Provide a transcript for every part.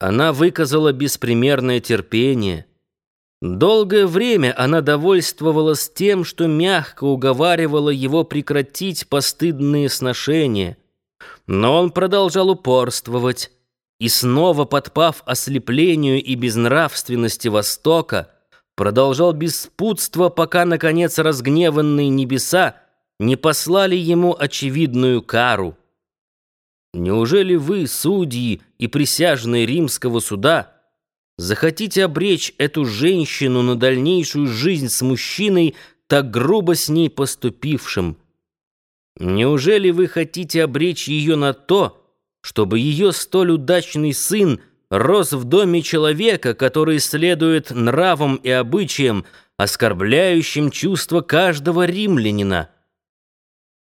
Она выказала беспримерное терпение. Долгое время она довольствовалась тем, что мягко уговаривала его прекратить постыдные сношения. Но он продолжал упорствовать, и снова подпав ослеплению и безнравственности Востока, продолжал беспутство, пока, наконец, разгневанные небеса не послали ему очевидную кару. Неужели вы, судьи и присяжные римского суда, захотите обречь эту женщину на дальнейшую жизнь с мужчиной, так грубо с ней поступившим? Неужели вы хотите обречь ее на то, чтобы ее столь удачный сын рос в доме человека, который следует нравам и обычаям, оскорбляющим чувства каждого римлянина?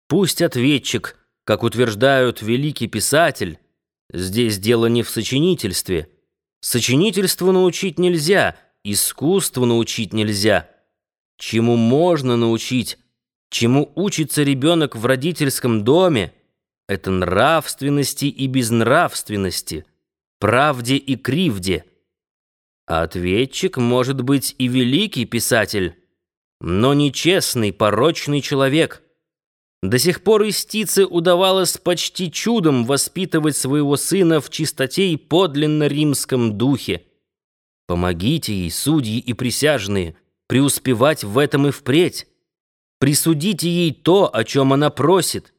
Пусть ответчик, как утверждают великий писатель, здесь дело не в сочинительстве. Сочинительству научить нельзя, искусству научить нельзя. Чему можно научить, чему учится ребенок в родительском доме, это нравственности и безнравственности, правде и кривде. А ответчик может быть и великий писатель, но нечестный, порочный человек — до сих пор истице удавалось почти чудом воспитывать своего сына в чистоте и подлинно римском духе. Помогите ей, судьи и присяжные, преуспевать в этом и впредь. Присудите ей то, о чем она просит.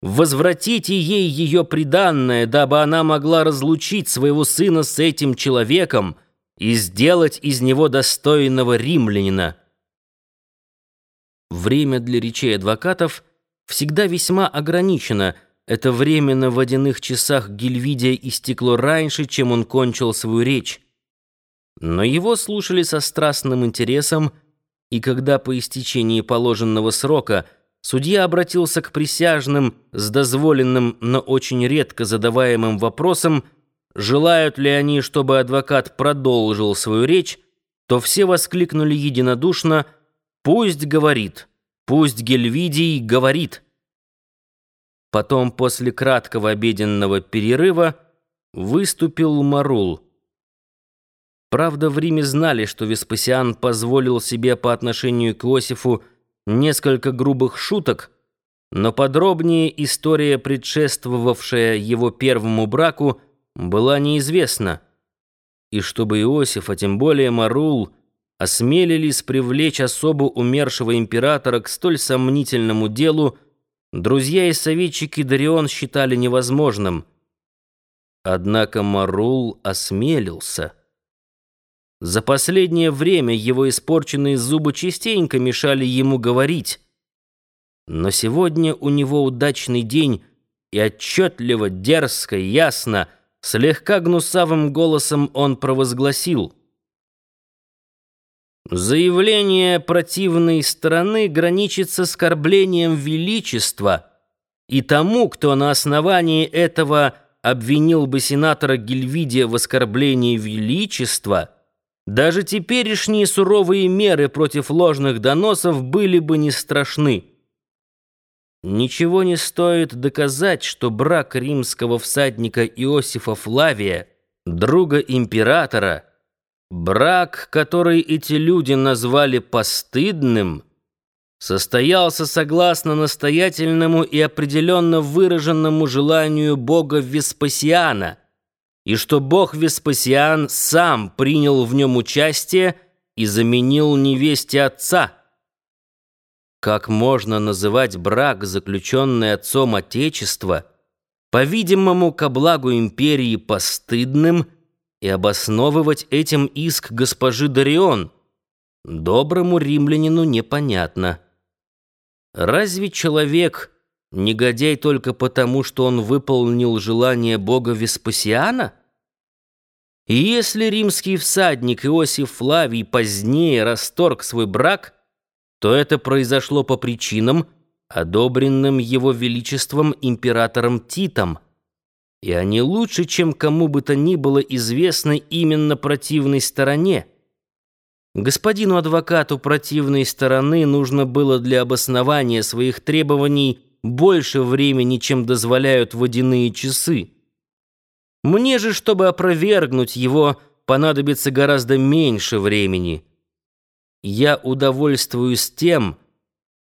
Возвратите ей ее приданное, дабы она могла разлучить своего сына с этим человеком и сделать из него достойного римлянина. Время для речей адвокатов — всегда весьма ограничено. Это время на водяных часах Гильвидия истекло раньше, чем он кончил свою речь. Но его слушали со страстным интересом, и когда по истечении положенного срока судья обратился к присяжным с дозволенным, но очень редко задаваемым вопросом, желают ли они, чтобы адвокат продолжил свою речь, то все воскликнули единодушно «Пусть говорит». Пусть Гельвидий говорит. Потом, после краткого обеденного перерыва, выступил Марул. Правда, в Риме знали, что Веспасиан позволил себе по отношению к Иосифу несколько грубых шуток, но подробнее история, предшествовавшая его первому браку, была неизвестна. И чтобы Иосиф, а тем более Марул, осмелились привлечь особу умершего императора к столь сомнительному делу, друзья и советчики Дарион считали невозможным. Однако Марул осмелился. За последнее время его испорченные зубы частенько мешали ему говорить. Но сегодня у него удачный день, и отчетливо, дерзко, ясно, слегка гнусавым голосом он провозгласил — Заявление противной стороны граничит с оскорблением величества, и тому, кто на основании этого обвинил бы сенатора Гильвидия в оскорблении величества, даже теперешние суровые меры против ложных доносов были бы не страшны. Ничего не стоит доказать, что брак римского всадника Иосифа Флавия, друга императора, Брак, который эти люди назвали постыдным, состоялся согласно настоятельному и определенно выраженному желанию бога Веспасиана, и что бог Веспасиан сам принял в нем участие и заменил невесте отца. Как можно называть брак, заключенный отцом Отечества, по-видимому, ко благу империи постыдным – и обосновывать этим иск госпожи Дарион доброму римлянину непонятно. Разве человек негодяй только потому, что он выполнил желание бога Веспасиана? И если римский всадник Иосиф Флавий позднее расторг свой брак, то это произошло по причинам, одобренным его величеством императором Титом – и они лучше, чем кому бы то ни было известны именно противной стороне. Господину адвокату противной стороны нужно было для обоснования своих требований больше времени, чем дозволяют водяные часы. Мне же, чтобы опровергнуть его, понадобится гораздо меньше времени. Я удовольствуюсь тем,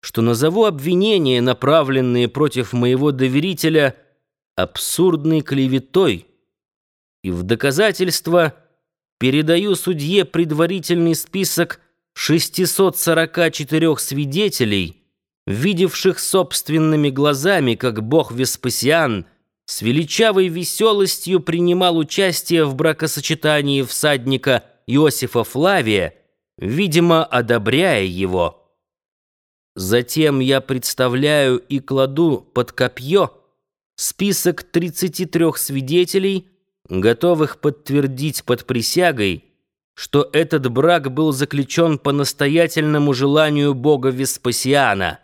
что назову обвинения, направленные против моего доверителя, абсурдной клеветой, и в доказательство передаю судье предварительный список 644 свидетелей, видевших собственными глазами, как бог Веспасиан с величавой веселостью принимал участие в бракосочетании всадника Иосифа Флавия, видимо, одобряя его. Затем я представляю и кладу под копье список 33 свидетелей, готовых подтвердить под присягой, что этот брак был заключен по настоятельному желанию бога Веспасиана –